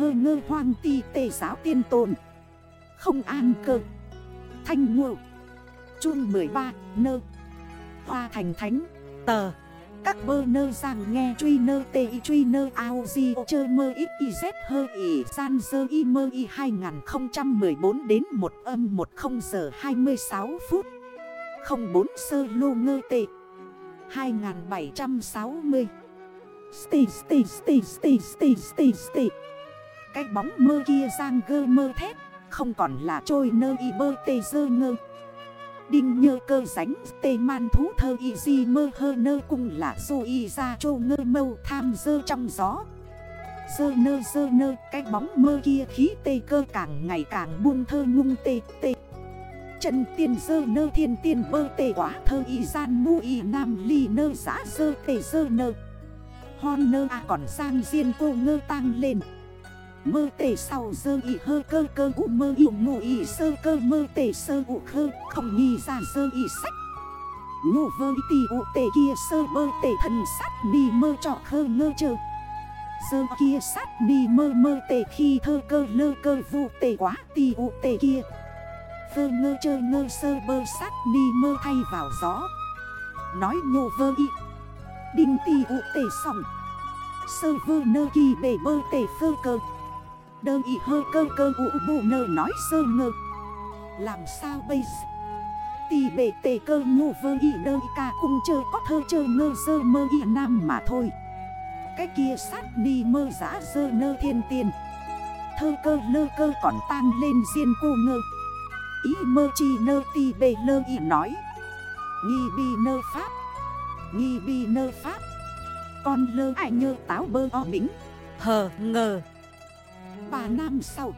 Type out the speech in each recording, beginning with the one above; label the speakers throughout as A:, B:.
A: hơ ngơ hoang ti tề giáo tiên tồn. Không an cơ. Thanh ngộ. Chuông 13 nơ. Hoa thành thánh. Tờ. Các bơ nơ rằng nghe truy nơ tê y truy nơ ao di chơ mơ ít y z hơ y san dơ y mơ y 2014 đến 1 âm 10 giờ 26 phút. 04 sơ lô ngơ tê. 2760 Stay stay stay stay stay stay stay cái bóng mơ kia giang gơ mơ thét, Không còn là trôi nơ y bơ tê dơ ngơ. Đinh nhơ cơ ránh, tê man thú thơ y di mơ hơ nơ cung là du y ra trô ngơ mâu tham dơ trong gió. Dơ nơ dơ nơ, cái bóng mơ kia khí tê cơ càng ngày càng buông thơ ngung tê tê. Trần tiên dơ nơ, thiên tiên bơ tê quá thơ y gian mu y nam ly nơ giã dơ tê dơ nơ. Hon nơ à còn sang riêng cô ngơ tăng lên. Mơ tể sau dơ y hơ cơ cơ u mơ y ngủ y sơ cơ mơ tể sơ u khơ. Không nghi ra dơ y sách. Ngủ vơ y tì u tể kia sơ bơ tể thần sát ni mơ trọ khơ ngơ chơ. Dơ kia sát ni mơ mơ tể khi thơ cơ lơ cơ vụ tể quá tì u tể kia. Vơ ngơ chơ ngơ sơ bơ sát ni mơ thay vào gió. Nói nhô vơ y. Đinh tì ụ tể sòng Sơ vơ nơ kỳ bể bơ tể phơ cơ. Đơ y hơ cơ cơ ụ bù nơ nói sơ ngơ. Làm sao bây giờ? Tì bề tề cơ ngô vơ y đơ y ca cung chơ có thơ chơ ngơ sơ mơ y nam mà thôi. Cái kia sát đi mơ giã sơ nơ thiên tiền. Thơ cơ lơ cơ còn tăng lên riêng cô ngơ. Ý mơ chi nơ tì bề lơ y nói. Nghi bi nơ pháp. Nghi bi nơ pháp. Con lơ ai nhơ táo bơ o bính. Hờ, ngờ. 3 năm sau,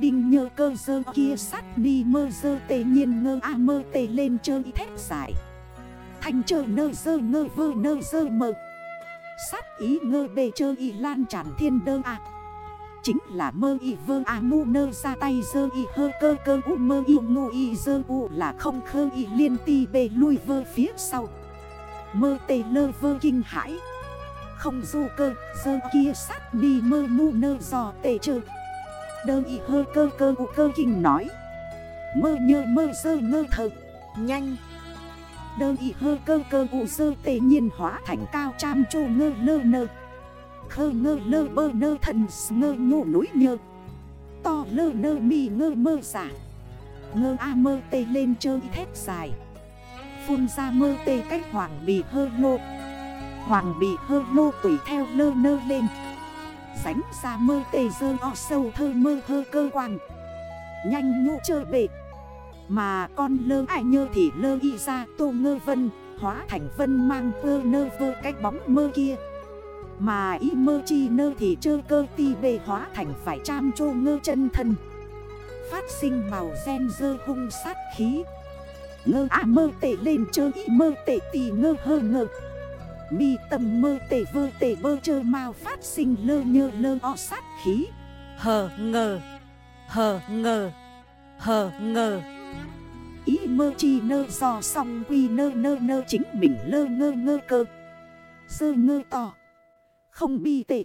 A: Đinh nhơ cơ dơ kia sắt đi mơ dơ tê nhiên ngơ a mơ tê lên chơi thép dài Thành trời nơ dơ ngơ vơ nơ dơ mơ. Sát ý ngơ bề chơi y lan tràn thiên đơ à Chính là mơ y vơ à ngu nơ ra tay dơ y hơ cơ cơ u mơ y ngu y dơ u là không khơ y liên ti bề lui vơ phía sau. Mơ tê lơ vơ kinh hãi không du cơ, dơ kia sát đi mơ mu nơ giò tệ trơ Đơ y hơ cơ cơ u cơ kinh nói. Mơ nhơ mơ dơ ngơ thơ. Nhanh. Đơ y hơ cơ cơ u dơ tệ nhiên hóa thành cao trăm chô ngơ lơ nơ. Khơ ngơ lơ bơ nơ thần ngơ nhô núi nhơ. To lơ nơ mi ngơ mơ giả. Ngơ a mơ tê lên chơi thép dài. Phun ra mơ tê cách hoàng bì hơ lô. Hoàng bị hơ lô tùy theo lơ nơ lên. Sánh ra mơ tê dơ o sâu thơ mơ hơ cơ quan Nhanh nhũ chơ bệ. Mà con lơ ai nhơ thì lơ y ra tô ngơ vân, Hóa thành vân mang vơ nơ vơ cách bóng mơ kia. Mà y mơ chi nơ thì chơ cơ ti bề hóa thành phải trăm chô ngơ chân thân. Phát sinh màu gen dơ hung sát khí. Ngơ à mơ tệ lên chơ y mơ tệ tì ngơ hơ ngơ. Mi tầm mơ tệ vơ tệ bơ chơ mau phát sinh lơ nhơ lơ o sát khí. Hờ ngờ. Hờ ngờ. Hờ ngờ. Ý mơ chi nơ do song quy nơ nơ nơ chính mình lơ ngơ ngơ cơ. Sơ ngơ tỏ Không bi tệ.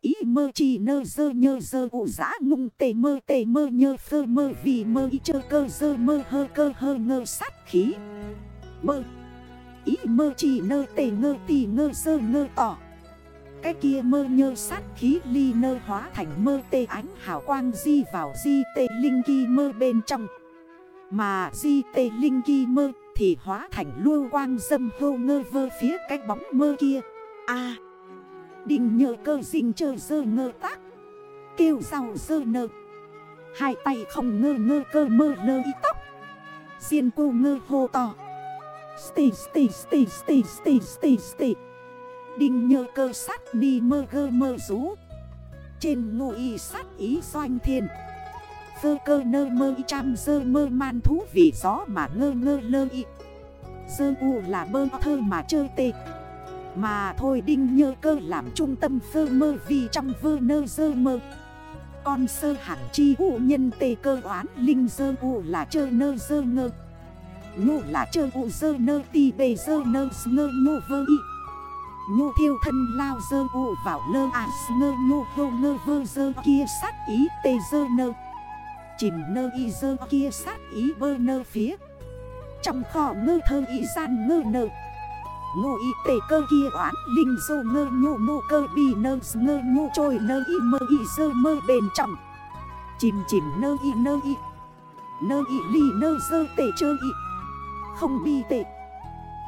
A: Ý mơ chi nơ dơ nhơ dơ ụ giã ngung tề mơ tề mơ nhơ phơ mơ vì mơ y chơ cơ dơ mơ hơ cơ hơ ngơ sát khí. Mơ Ý mơ chỉ nơ tề ngơ tì ngơ sơ ngơ tỏ. Cái kia mơ nhơ sát khí ly nơ hóa thành mơ tê ánh hào quang di vào di tê linh ghi mơ bên trong. Mà di tê linh ghi mơ thì hóa thành lưu quang dâm hô ngơ vơ phía cái bóng mơ kia. A. Đình nhờ cơ dình chơ dơ ngơ tác. Kêu rào dơ nơ. Hai tay không ngơ ngơ cơ mơ lơ y tóc. Diên cô ngơ hô to. Stì stì stì stì stì stì stì. Đinh nhơ cơ sát đi mơ gơ mơ rú. Trên ngụ y sát ý doanh thiên Vơ cơ nơ mơ y trăm dơ mơ man thú vì gió mà ngơ ngơ lơ y. Dơ u là bơ thơ mà chơi tê. Mà thôi đinh nhơ cơ làm trung tâm phơ mơ vì trong vơ nơ dơ mơ. Con sơ hẳn chi u nhân tê cơ oán linh dơ u là chơi nơ dơ ngơ. Ngô là chơ u dơ nơ ti bề dơ nơ ngơ ngô vơ y. Nhu thiêu thân lao dơ u vào lơ à ngơ nhu hô ngơ vơ dơ kia sát ý tê dơ nơ. Chìm nơ y dơ kia sát ý bơ nơ phía. Trong kho ngơ thơ y gian ngơ nơ. Ngô y tê cơ kia oán linh dô ngơ nhô nô cơ bì nơ ngơ nhô trôi nơ y mơ y dơ mơ bền trọng. Chìm chìm nơ y nơ y. Nơ y ly nơ dơ tê chơ y. Không bi tệ.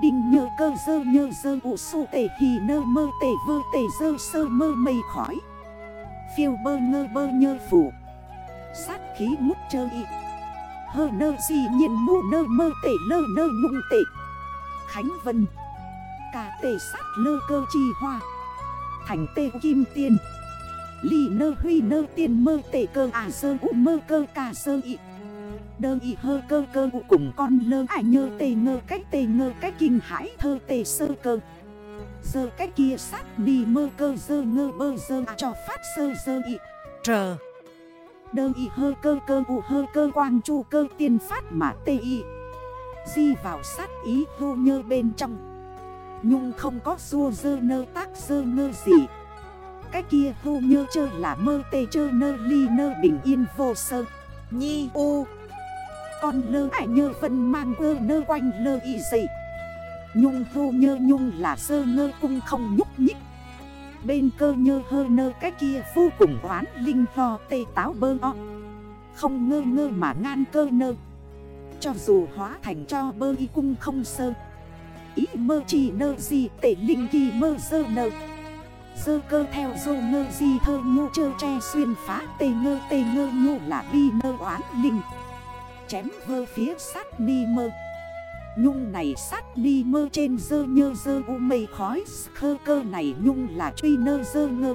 A: Đinh nhờ cơ dơ nhơ dơ ụ su tể hì nơ mơ tể vơ tể dơ sơ mơ mây khói. Phiêu bơ ngơ bơ nhơ phủ. Sát khí mút chơ y. Hơ nơ gì nhiên mù nơ mơ tể lơ nơ ngung tể Khánh Vân. Cà tể sát lơ cơ chi hoa. Thành tê kim tiên. Ly nơ huy nơ tiên mơ tể cơ à sơ u mơ cơ cà sơ y. Đơ y hơ cơ cơ cùng con lơ ải nhơ tê ngơ cách tê ngơ cách kinh hãi thơ tê sơ cơ. Sơ cách kia sát đi mơ cơ dơ ngơ bơ dơ cho phát sơ dơ y.
B: Trờ.
A: Đơ y hơ cơ cơ ụ hơ cơ quang chu cơ tiên phát mà tê y. Di vào sát ý hô nhơ bên trong. Nhung không có xua dơ nơ tác dơ ngơ gì. Cái kia hô nhơ chơ là mơ tê chơ nơ ly nơ bình yên vô sơ.
B: Nhi u
A: con lơ ải nhơ vân mang ơ nơ quanh lơ y dậy Nhung hô nhơ nhung là sơ ngơ cung không nhúc nhích. Bên cơ nhơ hơ nơ cái kia vô cùng oán linh lo tê táo bơ o. Không ngơ ngơ mà ngan cơ nơ. Cho dù hóa thành cho bơ y cung không sơ. Ý mơ chỉ nơ gì tể linh kỳ mơ sơ nơ. Sơ cơ theo dô ngơ gì thơ nhô chơ tre xuyên phá tê ngơ tê ngơ nhô là bi nơ oán linh. Chém vơ phía sát ni mơ. Nhung này sát ni mơ trên dơ nhơ dơ u mây khói, Khơ cơ này nhung là truy nơ dơ ngơ.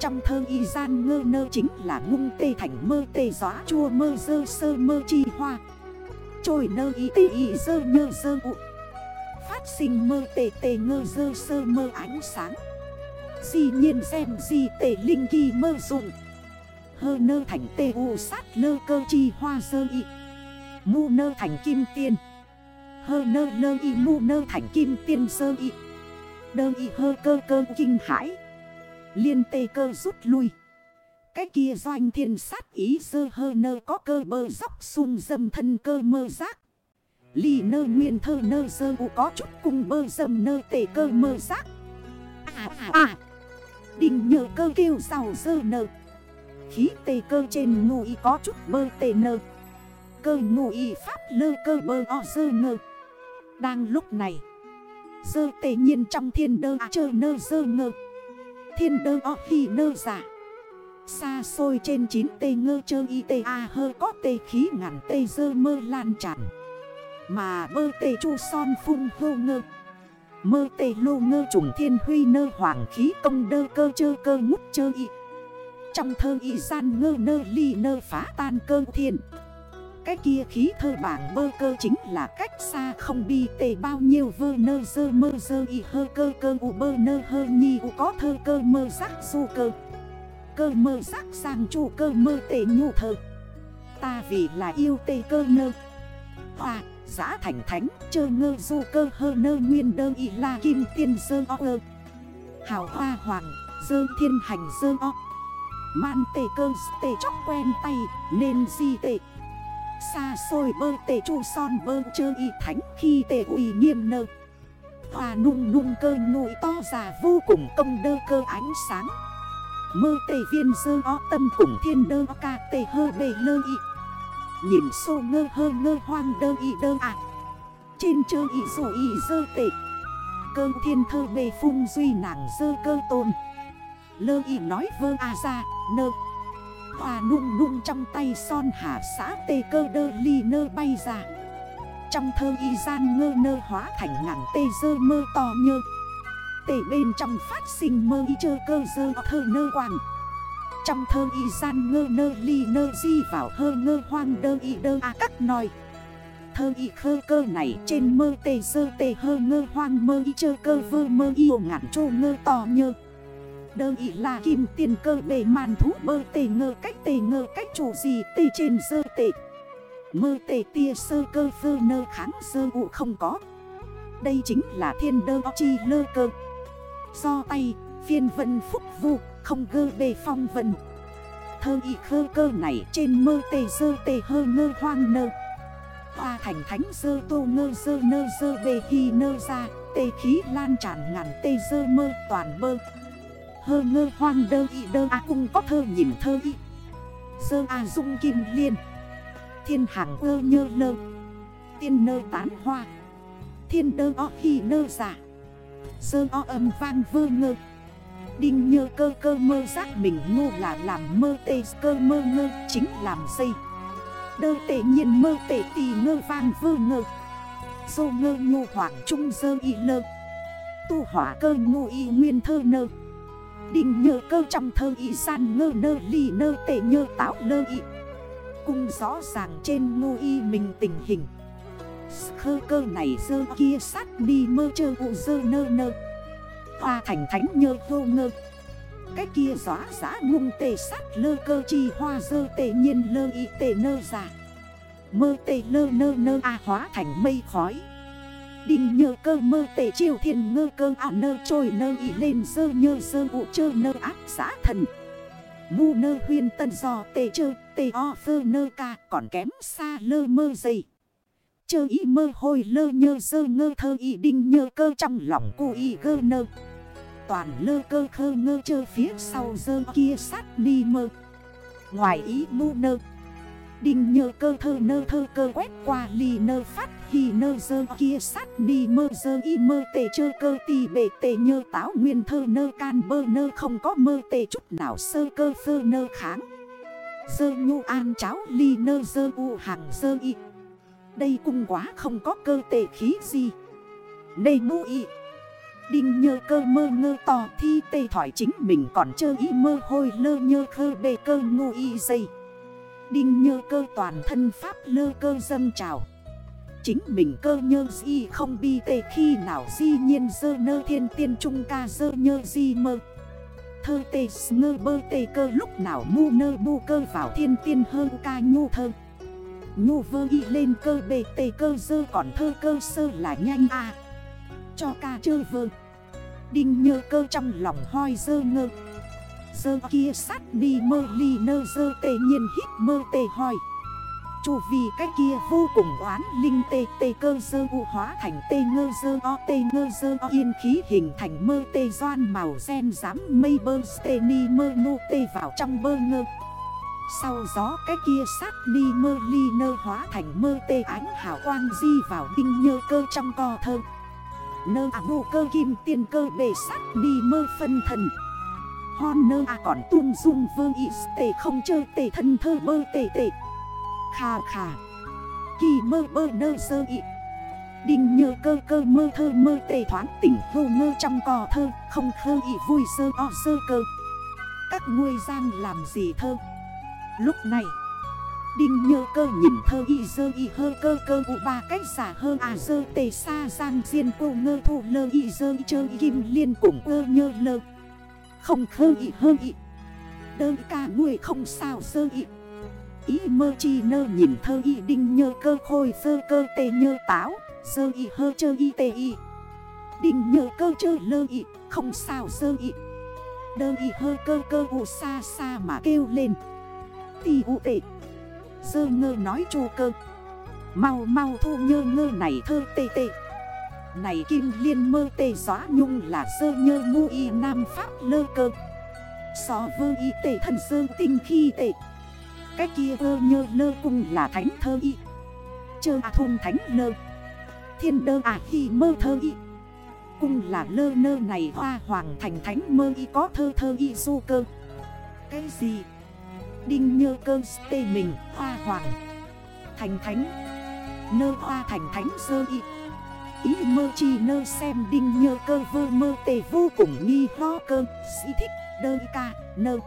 A: Trong thơ y gian ngơ nơ chính là ngung tê thành mơ tê gió chua mơ dơ sơ mơ chi hoa. Trôi nơ y tê y dơ nhơ dơ u. Phát sinh mơ tê tê ngơ dơ sơ mơ ánh sáng. Di nhiên xem di tê linh kỳ mơ dụng. Hơ nơ thành tê u sát lơ cơ chi hoa sơ y. Mu nơ thành kim tiên. Hơ nơ nơ y mu nơ thành kim tiên sơ y. Đơ y hơ cơ cơ kinh hãi. Liên tê cơ rút lui. Cái kia doanh thiên sát ý sơ hơ nơ có cơ bơ dốc sung dâm thân cơ mơ giác. Ly nơ nguyên thơ nơ sơ u có chút cùng bơ dâm nơ tê cơ mơ giác. À à à. Đình nhờ cơ kêu giàu sơ nơ. Khí tê cơ trên ngụ y có chút bơ tê nơ. Cơ ngụ y pháp lơ cơ bơ o sơ nơ Đang lúc này Sơ tê nhiên trong thiên đơ chơ nơ sơ ngơ. Thiên đơ o khi nơ giả. Xa xôi trên chín tê ngơ chơ y tê a hơ có tê khí ngắn tê dơ mơ lan tràn. Mà bơ tê chu son phun hô ngơ. Mơ tê lô ngơ trùng thiên huy nơ hoàng khí công đơ cơ chơ cơ ngút chơ y. Trong thơ y gian ngơ nơ ly nơ phá tan cơ thiên Cái kia khí thơ bảng bơ cơ chính là cách xa không bi tề bao nhiêu vơ nơ dơ mơ dơ y hơ cơ cơ u bơ nơ hơ nhi u có thơ cơ mơ giác du cơ. Cơ mơ giác sang chủ cơ mơ tề nhu thơ. Ta vì là yêu tề cơ nơ. Hòa Giã thành thánh, chơ ngơ du cơ hơ nơ nguyên đơ y la kim tiên dơ o ơ. Hào hoa hoàng, dơ thiên hành dơ o. Man tê cơ, tê chóc quen tay, nên di tê. Xa xôi bơ tê chu son bơ chơ y thánh khi tê uy nghiêm nơ. Hòa nung nung cơ ngụy to già vô cùng công đơ cơ ánh sáng. Mơ tê viên dơ o tâm cùng thiên đơ ca tê hơ bề lơ y. Nhìn xô ngơ hơ ngơ hoang đơ y đơ ạ Trên chơ y dù y dơ tệ Cơ thiên thơ bề phung duy nàng dơ cơ tôn. Lơ y nói vơ a ra, nơ. Hòa nung nung trong tay son hạ xã tê cơ đơ ly nơ bay ra. Trong thơ y gian ngơ nơ hóa thành ngàn tê dơ mơ to nhơ. Tê bên trong phát sinh mơ y chơ cơ dơ thơ nơ hoàng trong thơ y gian ngơ nơ ly nơ di vào hơ ngơ hoang đơ y đơ a à cắt nói Thơ y khơ cơ này trên mơ tê dơ tê hơ ngơ hoang mơ y chơ cơ vơ mơ yêu ngạn trô ngơ to nhơ. Đơ y là kim tiền cơ bề màn thú bơ tề ngơ cách tề ngơ cách chủ gì tề trên sơ tề. Mơ tề tia sơ cơ phơ nơ kháng sơ ụ không có. Đây chính là thiên đơ chi lơ cơ. Do tay, Phiên vân phúc vu, không gơ bề phong vận Thơ y khơ cơ này trên mơ tề dơ tề hơ ngơ hoang nơ. Hoa thành thánh dơ tô ngơ dơ nơ dơ bề hi nơ ra Tê khí lan tràn ngàn tê dơ mơ toàn mơ. Hơ ngơ hoang đơ y đơ a cung có thơ nhìn thơ y. Sơ a dung kim liên. Thiên hạng ơ nhơ lơ. Tiên nơ tán hoa. Thiên đơ o hi nơ giả. Sơ o âm vang vơ ngơ. Đinh nhơ cơ cơ mơ giác mình ngô là làm mơ tê, cơ mơ ngơ chính làm dây. Đơ tệ nhiên mơ tệ tì ngơ vang vơ ngơ. Dô ngơ nhu hoảng trung dơ y nơ Tu hỏa cơ ngô y nguyên thơ nơ. Đinh nhơ cơ trong thơ y san ngơ nơ ly nơ tệ nhơ táo lơ y. Cung rõ ràng trên ngu y mình tình hình. Khơ cơ này dơ kia sát đi mơ chơ vụ dơ nơ nơ. Hoa thành thánh nhơ vô ngơ. Cái kia gió giã ngung tề sát lơ cơ chi hoa dơ tề nhiên lơ y tề nơ giả Mơ tề lơ nơ nơ a hóa thành mây khói. Đình nhờ cơ mơ tề chiêu thiên ngơ cơ ả nơ trôi nơ y lên sơ nhơ sơ ụ chơ nơ ác xã thần. Mu nơ huyên tân giò tề chơ tề o phơ nơ ca còn kém xa lơ mơ dày. Chơ y mơ hồi lơ nhơ sơ ngơ thơ y đinh nhơ cơ trong lòng cu y gơ nơ. Toàn lơ cơ khơ ngơ chơ phía sau dơ kia sát đi mơ. Ngoài ý mu nơ. Đinh nhơ cơ thơ nơ thơ cơ quét qua ly nơ phát, hì nơ dơ kia sát đi mơ dơ y mơ tề chơ cơ tì bể tề nhơ táo nguyên thơ nơ can bơ nơ không có mơ tề chút nào sơ cơ phơ nơ kháng. Dơ nhu an cháo ly nơ dơ u hàng dơ y. Đây cung quá không có cơ tề khí gì. Đây mu y. Đinh nhơ cơ mơ ngơ tò thi tê thỏi chính mình còn chơ y mơ hôi lơ nhơ khơ bề cơ ngu y dây. Đinh nhơ cơ toàn thân pháp lơ cơ dâng trào. Chính mình cơ nhơ di không bi tê khi nào di nhiên dơ nơ thiên tiên trung ca dơ nhơ di mơ. Thơ tê ngơ bơ tê cơ lúc nào mu nơ bu cơ vào thiên tiên hơn ca nhu thơ. Nhu vơ y lên cơ bề tê cơ dơ còn thơ cơ sơ là nhanh à Cho ca chơi vơ. Đinh nhơ cơ trong lòng hoi dơ ngơ. Dơ kia sát đi mơ ly nơ dơ tê nhiên hít mơ tê hỏi Chủ vì cái kia vô cùng oán linh tê tê cơ dơ u hóa thành tê ngơ dơ o tê ngơ dơ o yên khí hình thành mơ tê doan màu gen dám mây bơ tê ni mơ nô tê vào trong bơ ngơ. Sau gió cái kia sát đi mơ ly nơ hóa thành mơ tê ánh hào quang di vào đinh nhơ cơ trong co thơ. Nơ à nô cơ kim tiền cơ bề sát đi mơ phân thần. Hon nơ à còn tung dung, vơ y tê không chơi tê thân thơ, bơ tê tê Khà khà Kỳ mơ bơ nơ sơ y. Đinh nhờ cơ cơ mơ thơ mơ tê thoáng tỉnh vô ngơ trong cò thơ, Không khơ y vui sơ o sơ cơ. Các ngươi giang làm gì thơ? Lúc này, Đinh nhơ cơ nhìn thơ y dơ y hơ cơ cơ ụ ba cách giả hơ à dơ tê xa giang diên cô ngơ thu lơ y dơ y chơ kim liên cùng cơ nhơ lơ. Không khơ y hơ y Đơ ca nguôi không sao sơ y ý mơ chi nơ nhìn thơ y đinh nhơ cơ khôi sơ cơ tê nhơ táo, Sơ y hơ chơ y tê y Đinh nhơ cơ chơ lơ y không sao sơ y Đơ y hơ cơ cơ u xa xa mà kêu lên. Tì u tệ Sơ ngơ nói chô cơ. Mau mau thu nhơ ngơ này thơ tê tê. Này kim liên mơ tê gió nhung là sơ nhơ ngu y nam pháp lơ cơ. So vơ y tê thần sơ tinh khi tệ cái kia vơ nhơ lơ cung là thánh thơ y. Chơ à thùng thánh lơ Thiên đơ à khi mơ thơ y. Cung là lơ nơ này hoa hoàng thành thánh mơ y có thơ thơ y du cơ. Cái gì? Đinh nhơ cơ tê mình hoa hoàng Thành thánh. Nơ hoa thành thánh sơ y. Ý mơ chi nơ xem đinh nhơ cơ vơ mơ tề vô cùng nghi ho cơ. Sĩ thích đơ ca nơ.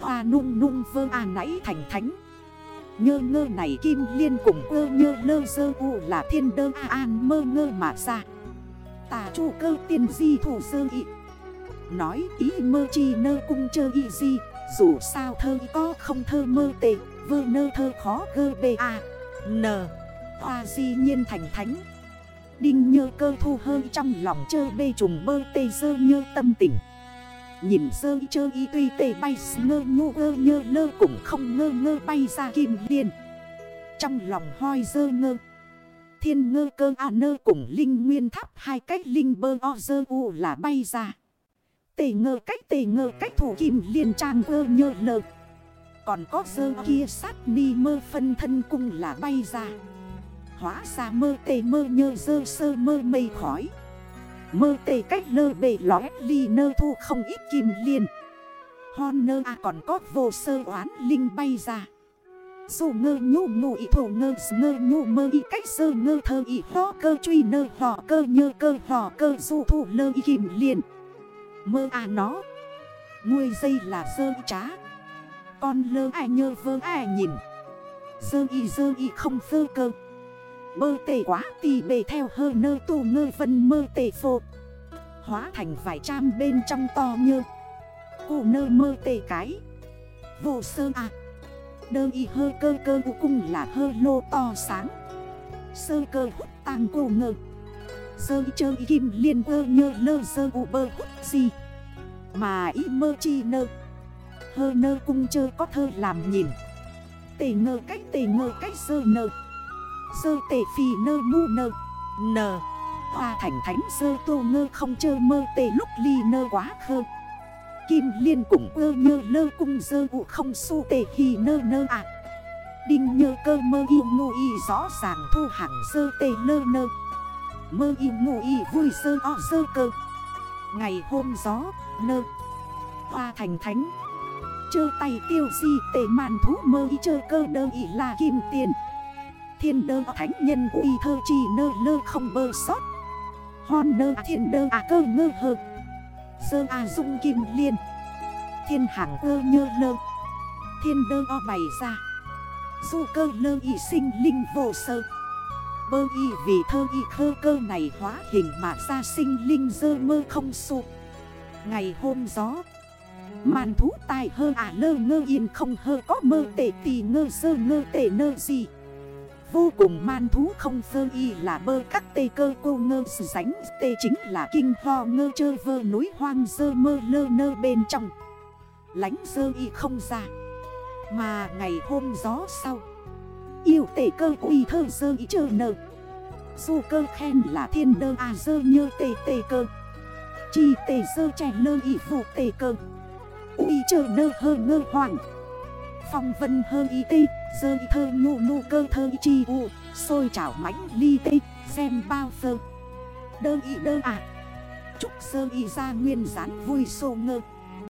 A: Hoa nung nung vơ à nãy thành thánh. Nhơ ngơ này kim liên cùng ơ nhơ lơ sơ u là thiên đơ a an mơ ngơ mà ra. Tà chu cơ tiên di thủ sơ ị Nói ý mơ chi nơ cung chơ y di. Dù sao thơ có không thơ mơ tề, Vơ nơ thơ khó gơ bê a à. N. Hoa di nhiên thành thánh. Đinh nhơ cơ thu hơi trong lòng chơ bê trùng bơ tê dơ nhơ tâm tình. Nhìn dơ chơ y tuy tê bay, ngơ nhô ơ nhơ lơ cũng không ngơ ngơ bay ra kim liên. Trong lòng hoi dơ ngơ, Thiên ngơ cơ à nơ cùng linh nguyên thắp hai cách linh bơ o dơ u là bay ra. Tê ngơ cách tê ngơ cách thủ kim liên trang ơ nhơ nơ. Còn có dơ kia sát ni mơ phân thân cung là bay ra. Hóa ra mơ tề mơ nhơ dơ sơ mơ mây khói. Mơ tề cách lơ bề lóe ly nơ thu không ít kim liên. Hon nơ à còn có vô sơ oán linh bay ra. Dù ngơ nhu ngụ ý thổ ngơ ngơ nhu mơ ý cách sơ ngơ thơ ý Hò cơ truy nơ, hò cơ nhơ cơ, hò cơ du thủ lơ ý kim liên. Mơ à nó. Nguôi dây là sơ trá. Con lơ ai nhơ vơ ai nhìn. Dơ y dơ y không dơ cơ. Bơ tề quá tì bề theo hơ nơ tu ngơ vân mơ tề phô. Hóa thành vài trăm bên trong to như Cụ nơ mơ tề cái. Vô sơ à. Đơ y hơ cơ cơ u cung là hơ lô to sáng. Sơ cơ hút tàng cô ngơ. Sơ chơi kim liên ơ nhơ lơ sơ u bơ hút gì. Mà y mơ chi nơ. Hơ nơ cung chơ có thơ làm nhìn. Tề ngơ cách tề ngơ cách sơ nơ. Sơ tề phì nơ mu nơ. Nờ Hoa thành thánh sơ tô ngơ không chơ mơ tề lúc ly nơ quá khơ. Kim liên cũng ơ nhơ lơ cung dơ vụ không su tề hì nơ nơ ạ Đinh nhơ cơ mơ yêu ngụ y rõ ràng thu hẳn sơ tề lơ nơ. Mơ yêu ngụ y vui sơ o sơ cơ. Ngày hôm gió, nơ. Hoa thành thánh. Chơ tay tiêu di tề màn thú mơ y chơ cơ đơ y là kim tiền. Thiên đơ thánh nhân uy thơ chi nơ lơ không bơ sót. Hon nơ thiên đơ à cơ ngơ hờ Sơ à dung kim liên. Thiên hạng ơ nhơ lơ. Thiên đơ o bày ra. Du cơ lơ y sinh linh vô sơ. Bơ y vì thơ y khơ cơ này hóa hình mà ra sinh linh dơ mơ không sụ Ngày hôm gió, Màn thú tài hơ à lơ ngơ yên không hơ có mơ tệ tì ngơ sơ ngơ tệ nơ gì. Vô cùng man thú không sơ y là bơ các tê cơ cô ngơ sử sánh. Tê chính là kinh ho ngơ chơ vơ núi hoang dơ mơ lơ nơ bên trong. Lánh sơ y không ra. Mà ngày hôm gió sau, Yêu tê cơ uy thơ sơ y chơ nơ. Dù cơ khen là thiên đơ à dơ nhơ tê tê cơ. Chi tê sơ trẻ lơ y phụ tê cơ. Uy chơ nơ hơ ngơ hoàng Phong vân hơ y tê Dơ thơ nhu nhu cơ thơ chi u Xôi chảo mánh ly tê, Xem bao phơ Đơ y đơ à. Chúc sơ y ra nguyên rán vui sô ngơ.